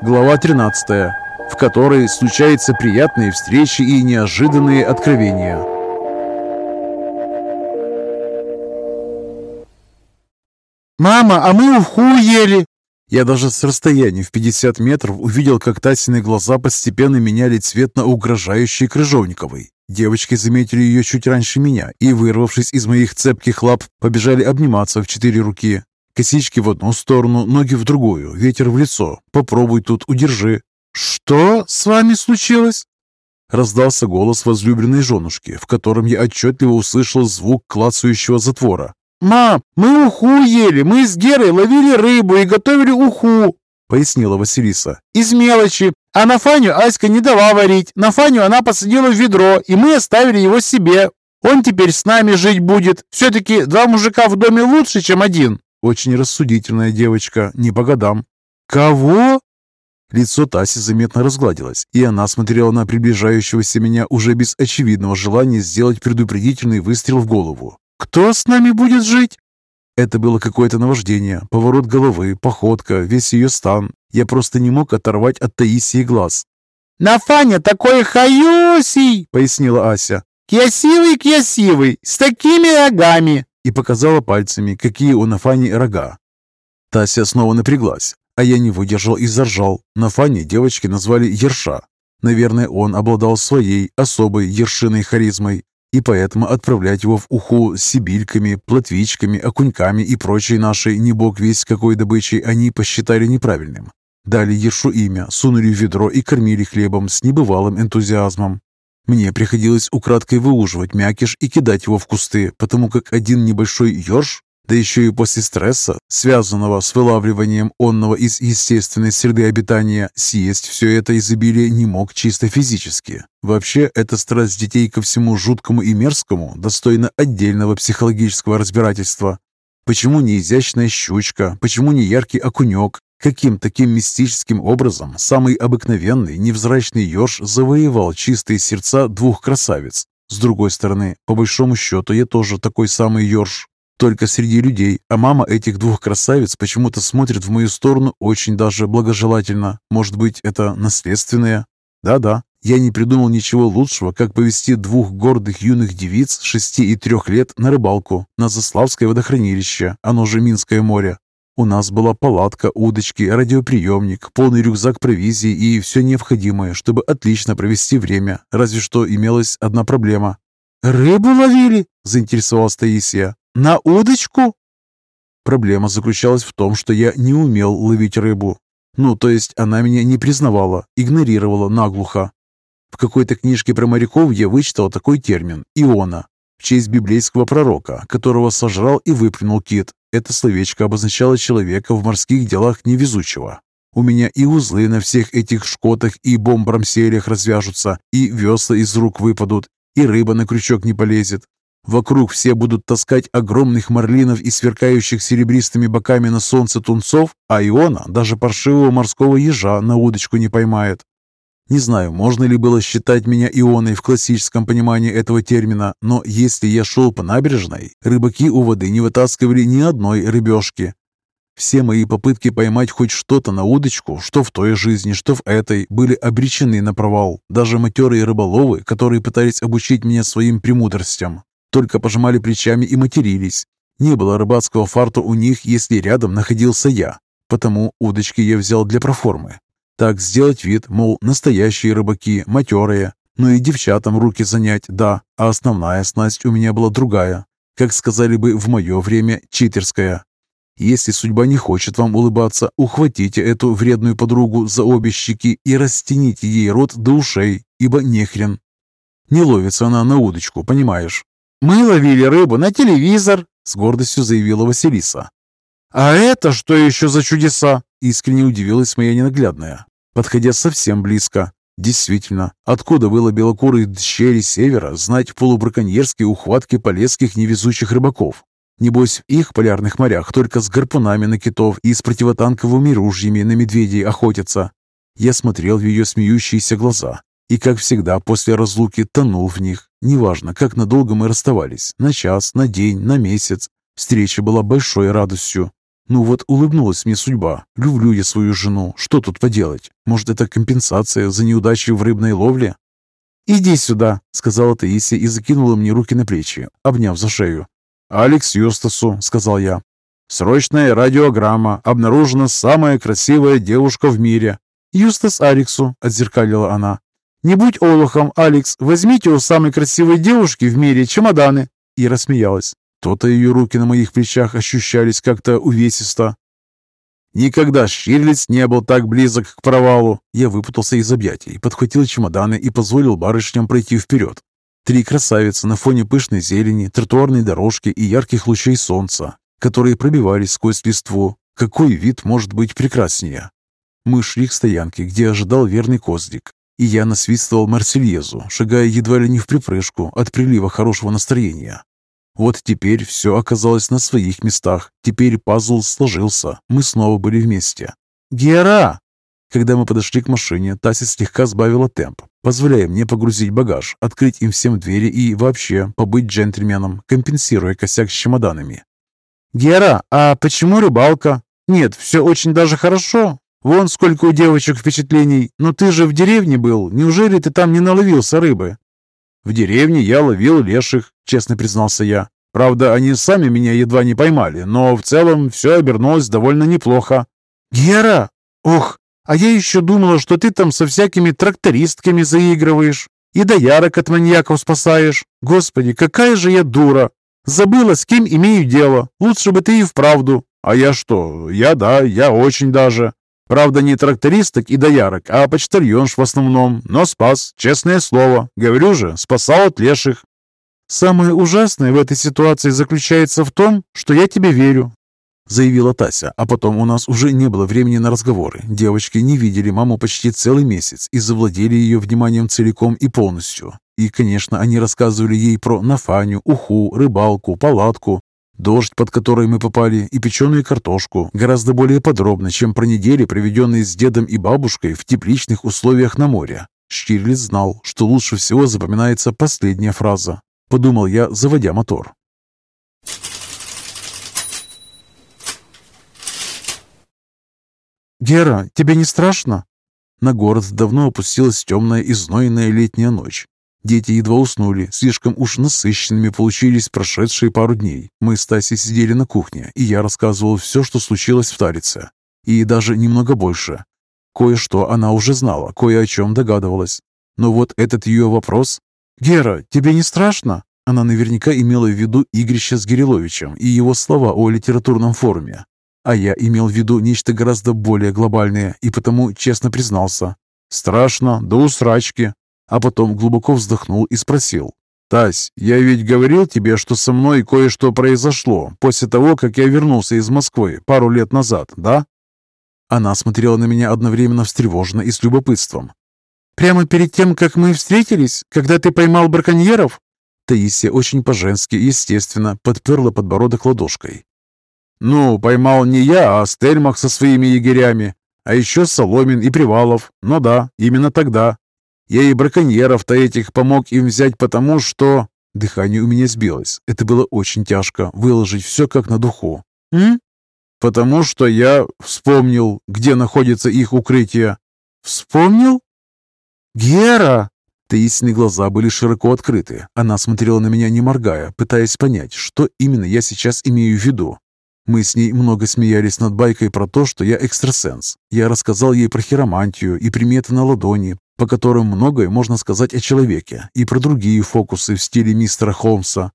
Глава 13, в которой случаются приятные встречи и неожиданные откровения. «Мама, а мы уху ели!» Я даже с расстояния в 50 метров увидел, как Тасины глаза постепенно меняли цвет на угрожающий Крыжовниковой. Девочки заметили ее чуть раньше меня и, вырвавшись из моих цепких лап, побежали обниматься в четыре руки. Косички в одну сторону, ноги в другую, ветер в лицо. Попробуй тут, удержи. «Что с вами случилось?» Раздался голос возлюбленной женушки, в котором я отчетливо услышал звук клацающего затвора. «Мам, мы уху ели, мы с Герой ловили рыбу и готовили уху», — пояснила Василиса. «Из мелочи. А на Фаню Аська не дала варить. На Фаню она посадила в ведро, и мы оставили его себе. Он теперь с нами жить будет. Все-таки два мужика в доме лучше, чем один». Очень рассудительная девочка, не по годам. «Кого?» Лицо Таси заметно разгладилось, и она смотрела на приближающегося меня уже без очевидного желания сделать предупредительный выстрел в голову. «Кто с нами будет жить?» Это было какое-то наваждение, поворот головы, походка, весь ее стан. Я просто не мог оторвать от Таисии глаз. «На Фаня такой хаюсий!» — пояснила Ася. «Красивый-красивый, с такими рогами!» И показала пальцами, какие у Нафани рога. Тася снова напряглась, а я не выдержал и заржал. Нафани девочки назвали Ерша. Наверное, он обладал своей особой ершиной харизмой, и поэтому отправлять его в уху с сибильками, плотвичками, окуньками и прочей нашей не бог весь какой добычей они посчитали неправильным. Дали Ершу имя, сунули в ведро и кормили хлебом с небывалым энтузиазмом. Мне приходилось украдкой выуживать мякиш и кидать его в кусты, потому как один небольшой ерш да еще и после стресса, связанного с вылавливанием онного из естественной среды обитания, съесть все это изобилие не мог чисто физически. Вообще, эта страсть детей ко всему жуткому и мерзкому достойна отдельного психологического разбирательства. Почему не изящная щучка? Почему не яркий окунек? Каким таким мистическим образом самый обыкновенный невзрачный еж завоевал чистые сердца двух красавиц? С другой стороны, по большому счету, я тоже такой самый еж, только среди людей, а мама этих двух красавиц почему-то смотрит в мою сторону очень даже благожелательно. Может быть, это наследственное? Да-да, я не придумал ничего лучшего, как повести двух гордых юных девиц шести и трех лет на рыбалку на Заславское водохранилище, оно же Минское море. У нас была палатка, удочки, радиоприемник, полный рюкзак провизии и все необходимое, чтобы отлично провести время, разве что имелась одна проблема. «Рыбу ловили?» – заинтересовалась Таисия. «На удочку?» Проблема заключалась в том, что я не умел ловить рыбу. Ну, то есть она меня не признавала, игнорировала наглухо. В какой-то книжке про моряков я вычитал такой термин «иона» в честь библейского пророка, которого сожрал и выплюнул кит. Это словечко обозначало человека в морских делах невезучего. У меня и узлы на всех этих шкотах и бомбрамселях развяжутся, и весла из рук выпадут, и рыба на крючок не полезет, Вокруг все будут таскать огромных марлинов и сверкающих серебристыми боками на солнце тунцов, а Иона даже паршивого морского ежа на удочку не поймает. Не знаю, можно ли было считать меня Ионой в классическом понимании этого термина, но если я шел по набережной, рыбаки у воды не вытаскивали ни одной рыбешки. Все мои попытки поймать хоть что-то на удочку, что в той жизни, что в этой, были обречены на провал. Даже матерые рыболовы, которые пытались обучить меня своим премудростям, только пожимали плечами и матерились. Не было рыбацкого фарта у них, если рядом находился я. Потому удочки я взял для проформы. Так сделать вид, мол, настоящие рыбаки, матерые. Ну и девчатам руки занять, да, а основная снасть у меня была другая. Как сказали бы в мое время, читерская. Если судьба не хочет вам улыбаться, ухватите эту вредную подругу за обе щеки и растяните ей рот до ушей, ибо нехрен. Не ловится она на удочку, понимаешь? «Мы ловили рыбу на телевизор», — с гордостью заявила Василиса. «А это что еще за чудеса?» — искренне удивилась моя ненаглядная, подходя совсем близко. Действительно, откуда было белокурых дщери севера знать полубраконьерские ухватки полесских невезучих рыбаков? Небось, в их полярных морях только с гарпунами на китов и с противотанковыми ружьями на медведей охотятся. Я смотрел в ее смеющиеся глаза и, как всегда, после разлуки тонул в них. Неважно, как надолго мы расставались, на час, на день, на месяц. Встреча была большой радостью. Ну вот улыбнулась мне судьба. Люблю я свою жену. Что тут поделать? Может, это компенсация за неудачу в рыбной ловле? «Иди сюда», — сказала Таисия и закинула мне руки на плечи, обняв за шею. «Алекс Юстасу», — сказал я. «Срочная радиограмма. Обнаружена самая красивая девушка в мире». «Юстас Алексу», — отзеркалила она. «Не будь олухом, Алекс, возьмите у самой красивой девушки в мире чемоданы». И рассмеялась. То-то ее руки на моих плечах ощущались как-то увесисто. Никогда Штирлиц не был так близок к провалу. Я выпутался из объятий, подхватил чемоданы и позволил барышням пройти вперед. Три красавицы на фоне пышной зелени, тротуарной дорожки и ярких лучей солнца, которые пробивались сквозь листву. Какой вид может быть прекраснее? Мы шли к стоянке, где ожидал верный Коздик, и я насвистывал Марсельезу, шагая едва ли не в припрыжку от прилива хорошего настроения. Вот теперь все оказалось на своих местах. Теперь пазл сложился. Мы снова были вместе. «Гера!» Когда мы подошли к машине, Тася слегка сбавила темп, позволяя мне погрузить багаж, открыть им всем двери и вообще побыть джентльменом, компенсируя косяк с чемоданами. «Гера, а почему рыбалка?» «Нет, все очень даже хорошо. Вон сколько у девочек впечатлений. Но ты же в деревне был. Неужели ты там не наловился рыбы?» «В деревне я ловил леших», — честно признался я. «Правда, они сами меня едва не поймали, но в целом все обернулось довольно неплохо». «Гера! Ох, а я еще думала, что ты там со всякими трактористками заигрываешь и доярок от маньяков спасаешь. Господи, какая же я дура! Забыла, с кем имею дело. Лучше бы ты и вправду. А я что? Я да, я очень даже. Правда, не трактористок и доярок, а почтальонш в основном, но спас, честное слово. Говорю же, спасал от леших. «Самое ужасное в этой ситуации заключается в том, что я тебе верю», заявила Тася, а потом у нас уже не было времени на разговоры. Девочки не видели маму почти целый месяц и завладели ее вниманием целиком и полностью. И, конечно, они рассказывали ей про Нафаню, уху, рыбалку, палатку, Дождь, под который мы попали, и печеную картошку, гораздо более подробно, чем про недели, проведенные с дедом и бабушкой в тепличных условиях на море. Штирлиц знал, что лучше всего запоминается последняя фраза. Подумал я, заводя мотор. «Гера, тебе не страшно?» На город давно опустилась темная и летняя ночь. Дети едва уснули, слишком уж насыщенными получились прошедшие пару дней. Мы с Тасей сидели на кухне, и я рассказывал все, что случилось в Тарице. И даже немного больше. Кое-что она уже знала, кое о чем догадывалась. Но вот этот ее вопрос... «Гера, тебе не страшно?» Она наверняка имела в виду игрище с Гириловичем и его слова о литературном форуме. А я имел в виду нечто гораздо более глобальное и потому честно признался. «Страшно, да усрачки а потом глубоко вздохнул и спросил. «Тась, я ведь говорил тебе, что со мной кое-что произошло после того, как я вернулся из Москвы пару лет назад, да?» Она смотрела на меня одновременно встревоженно и с любопытством. «Прямо перед тем, как мы встретились, когда ты поймал браконьеров?» Таисия очень по-женски, естественно, подперла подбородок ладошкой. «Ну, поймал не я, а Стельмах со своими егерями, а еще Соломин и Привалов. Ну да, именно тогда, я и браконьеров-то этих помог им взять потому, что...» Дыхание у меня сбилось. Это было очень тяжко, выложить все как на духу. «М?» «Потому что я вспомнил, где находится их укрытие». «Вспомнил?» «Гера!» Таисины глаза были широко открыты. Она смотрела на меня, не моргая, пытаясь понять, что именно я сейчас имею в виду. Мы с ней много смеялись над байкой про то, что я экстрасенс. Я рассказал ей про хиромантию и приметы на ладони, по которым многое можно сказать о человеке, и про другие фокусы в стиле мистера Холмса.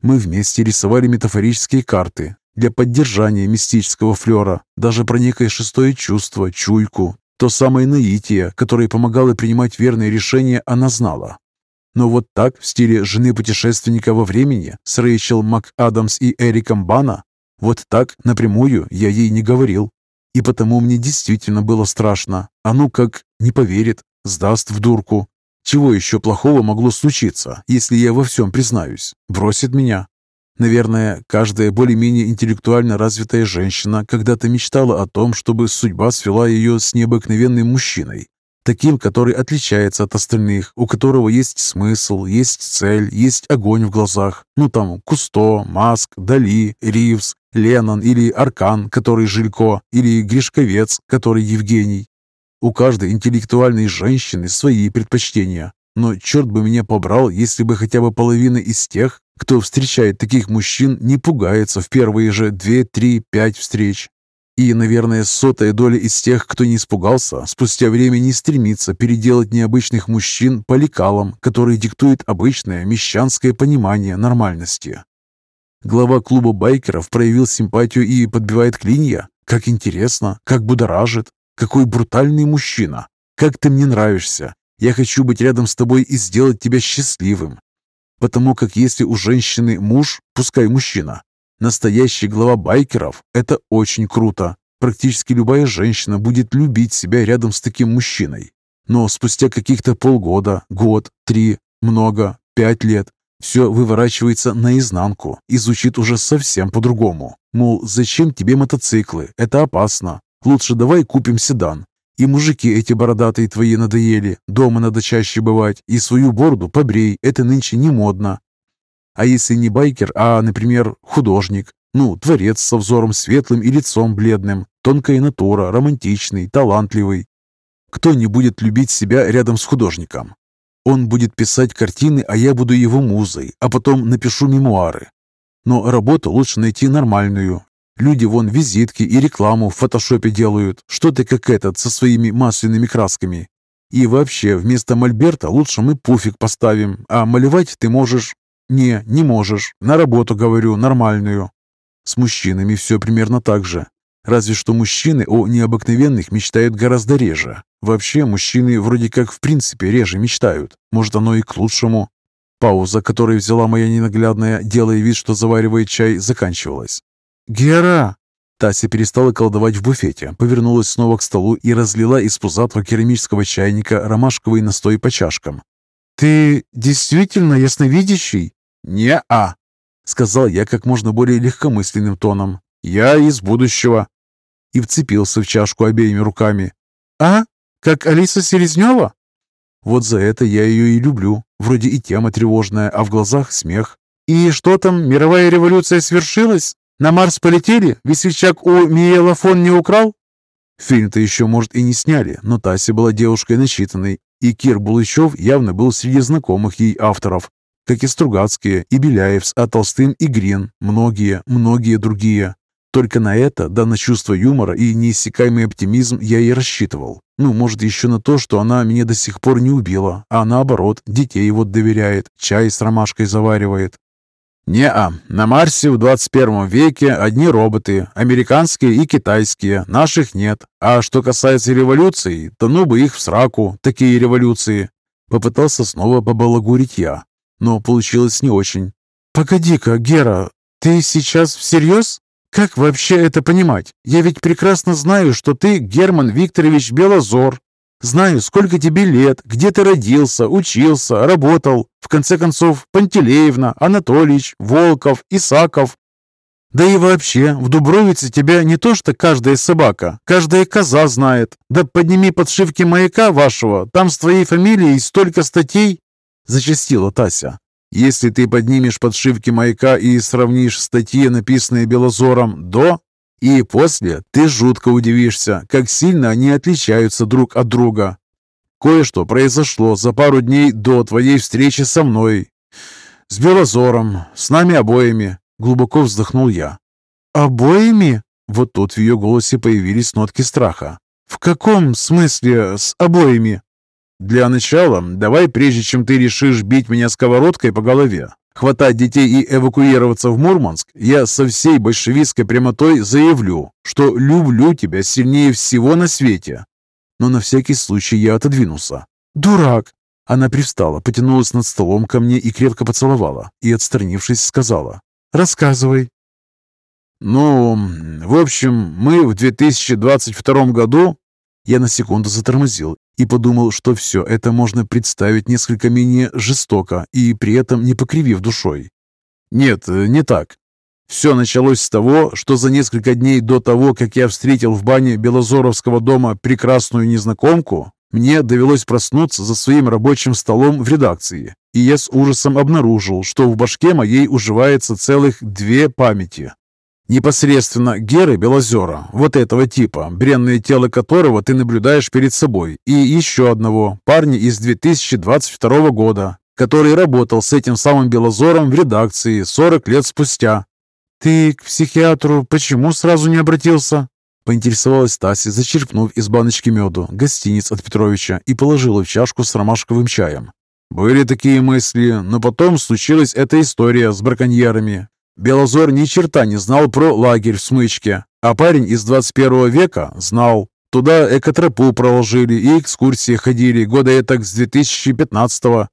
Мы вместе рисовали метафорические карты для поддержания мистического флера, даже про некое шестое чувство, чуйку, то самое наитие, которое помогало принимать верные решения, она знала. Но вот так, в стиле жены путешественника во времени, с Рэйчел МакАдамс и Эриком Бана, вот так, напрямую, я ей не говорил. И потому мне действительно было страшно. А ну как, не поверит, Сдаст в дурку. Чего еще плохого могло случиться, если я во всем признаюсь? Бросит меня? Наверное, каждая более-менее интеллектуально развитая женщина когда-то мечтала о том, чтобы судьба свела ее с необыкновенным мужчиной. Таким, который отличается от остальных, у которого есть смысл, есть цель, есть огонь в глазах. Ну там Кусто, Маск, Дали, Ривз, Леннон или Аркан, который Жилько, или Гришковец, который Евгений. У каждой интеллектуальной женщины свои предпочтения. Но черт бы меня побрал, если бы хотя бы половина из тех, кто встречает таких мужчин, не пугается в первые же две, три, пять встреч. И, наверное, сотая доля из тех, кто не испугался, спустя время не стремится переделать необычных мужчин по лекалам, которые диктуют обычное мещанское понимание нормальности. Глава клуба байкеров проявил симпатию и подбивает клинья. Как интересно, как будоражит. Какой брутальный мужчина. Как ты мне нравишься. Я хочу быть рядом с тобой и сделать тебя счастливым. Потому как если у женщины муж, пускай мужчина, Настоящий глава байкеров – это очень круто. Практически любая женщина будет любить себя рядом с таким мужчиной. Но спустя каких-то полгода, год, три, много, пять лет, все выворачивается наизнанку и звучит уже совсем по-другому. Мол, зачем тебе мотоциклы? Это опасно. Лучше давай купим седан. И мужики эти бородатые твои надоели. Дома надо чаще бывать. И свою бороду побрей. Это нынче не модно. А если не байкер, а, например, художник, ну, творец со взором светлым и лицом бледным, тонкая натура, романтичный, талантливый. Кто не будет любить себя рядом с художником? Он будет писать картины, а я буду его музой, а потом напишу мемуары. Но работу лучше найти нормальную. Люди вон визитки и рекламу в фотошопе делают, что ты как этот со своими масляными красками. И вообще, вместо мольберта лучше мы пуфик поставим, а малевать ты можешь «Не, не можешь. На работу, говорю, нормальную». С мужчинами все примерно так же. Разве что мужчины о необыкновенных мечтают гораздо реже. Вообще, мужчины вроде как в принципе реже мечтают. Может, оно и к лучшему. Пауза, которую взяла моя ненаглядная, делая вид, что заваривает чай, заканчивалась. «Гера!» Тася перестала колдовать в буфете, повернулась снова к столу и разлила из пузатого керамического чайника ромашковый настой по чашкам. «Ты действительно ясновидящий?» «Не-а», — сказал я как можно более легкомысленным тоном. «Я из будущего». И вцепился в чашку обеими руками. «А? Как Алиса Селезнева?» Вот за это я ее и люблю. Вроде и тема тревожная, а в глазах смех. «И что там, мировая революция свершилась? На Марс полетели? Весельчак у Миелофон не украл?» Фильм-то еще, может, и не сняли, но Тася была девушкой начитанной, и Кир Булычев явно был среди знакомых ей авторов как и Стругацкие, и Беляев с А. Толстым и Грин, многие, многие другие. Только на это, да на чувство юмора и неиссякаемый оптимизм я и рассчитывал. Ну, может, еще на то, что она меня до сих пор не убила, а наоборот, детей вот доверяет, чай с ромашкой заваривает. «Не-а, на Марсе в 21 веке одни роботы, американские и китайские, наших нет. А что касается революций, то ну бы их в сраку, такие революции». Попытался снова побалагурить я, но получилось не очень. «Погоди-ка, Гера, ты сейчас всерьез? Как вообще это понимать? Я ведь прекрасно знаю, что ты Герман Викторович Белозор. Знаю, сколько тебе лет, где ты родился, учился, работал. В конце концов, Пантелеевна, Анатольевич, Волков, Исаков. Да и вообще, в Дубровице тебя не то что каждая собака, каждая коза знает. Да подними подшивки маяка вашего, там с твоей фамилией столько статей зачастила Тася. «Если ты поднимешь подшивки маяка и сравнишь статьи, написанные Белозором до и после, ты жутко удивишься, как сильно они отличаются друг от друга. Кое-что произошло за пару дней до твоей встречи со мной. С Белозором, с нами обоими», — глубоко вздохнул я. «Обоими?» Вот тут в ее голосе появились нотки страха. «В каком смысле с обоими?» «Для начала, давай, прежде чем ты решишь бить меня сковородкой по голове, хватать детей и эвакуироваться в Мурманск, я со всей большевистской прямотой заявлю, что люблю тебя сильнее всего на свете». Но на всякий случай я отодвинулся. «Дурак!» Она привстала, потянулась над столом ко мне и крепко поцеловала, и, отстранившись, сказала «Рассказывай». «Ну, в общем, мы в 2022 году...» Я на секунду затормозил и подумал, что все это можно представить несколько менее жестоко и при этом не покривив душой. Нет, не так. Все началось с того, что за несколько дней до того, как я встретил в бане Белозоровского дома прекрасную незнакомку, Мне довелось проснуться за своим рабочим столом в редакции, и я с ужасом обнаружил, что в башке моей уживается целых две памяти. Непосредственно Геры Белозера, вот этого типа, бренное тело которого ты наблюдаешь перед собой, и еще одного, парня из 2022 года, который работал с этим самым Белозором в редакции 40 лет спустя. «Ты к психиатру почему сразу не обратился?» Поинтересовалась Тася, зачерпнув из баночки меду гостиниц от Петровича и положила в чашку с ромашковым чаем. Были такие мысли, но потом случилась эта история с браконьерами, Белозор ни черта не знал про лагерь в Смычке, а парень из 21 века знал. Туда экотропу проложили и экскурсии ходили года этак с 2015 -го.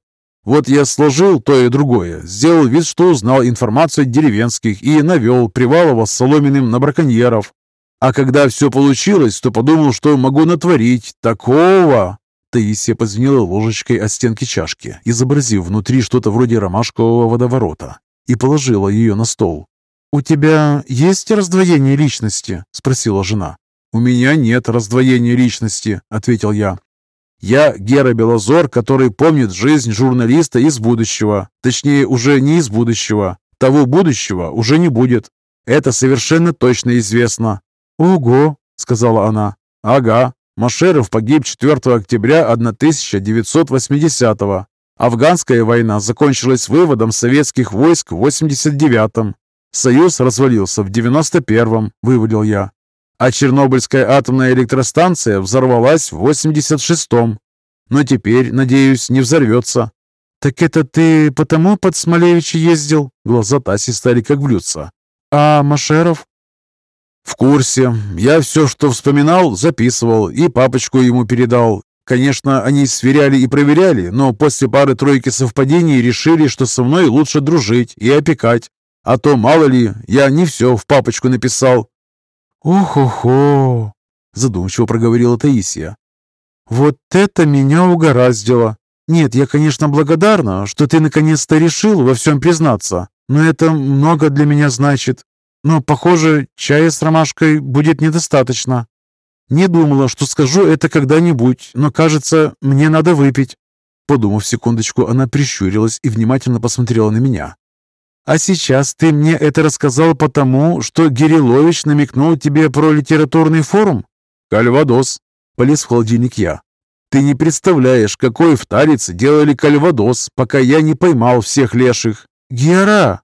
Вот я сложил то и другое, сделал вид, что узнал информацию деревенских и навел Привалова с Соломиным на браконьеров. А когда все получилось, то подумал, что могу натворить такого. Таисия позвенела ложечкой от стенки чашки, изобразив внутри что-то вроде ромашкового водоворота и положила ее на стол. «У тебя есть раздвоение личности?» – спросила жена. «У меня нет раздвоения личности», – ответил я. «Я Гера Белозор, который помнит жизнь журналиста из будущего. Точнее, уже не из будущего. Того будущего уже не будет. Это совершенно точно известно». «Ого!» – сказала она. «Ага. Машеров погиб 4 октября 1980 -го. Афганская война закончилась выводом советских войск в 89-м. Союз развалился в 91-м, выводил я. А Чернобыльская атомная электростанция взорвалась в 86-м. Но теперь, надеюсь, не взорвется. «Так это ты потому под Смолевич ездил?» Глаза Таси стали как блюдца. «А Машеров?» «В курсе. Я все, что вспоминал, записывал и папочку ему передал. Конечно, они сверяли и проверяли, но после пары-тройки совпадений решили, что со мной лучше дружить и опекать. А то, мало ли, я не все в папочку написал. «Ох-охо!» – задумчиво проговорила Таисия. «Вот это меня угораздило! Нет, я, конечно, благодарна, что ты наконец-то решил во всем признаться, но это много для меня значит. Но, похоже, чая с ромашкой будет недостаточно». Не думала, что скажу это когда-нибудь, но, кажется, мне надо выпить». Подумав секундочку, она прищурилась и внимательно посмотрела на меня. «А сейчас ты мне это рассказал потому, что Гирилович намекнул тебе про литературный форум?» «Кальвадос», — полез в холодильник я. «Ты не представляешь, какой в Тарице делали кальвадос, пока я не поймал всех леших». «Гера!»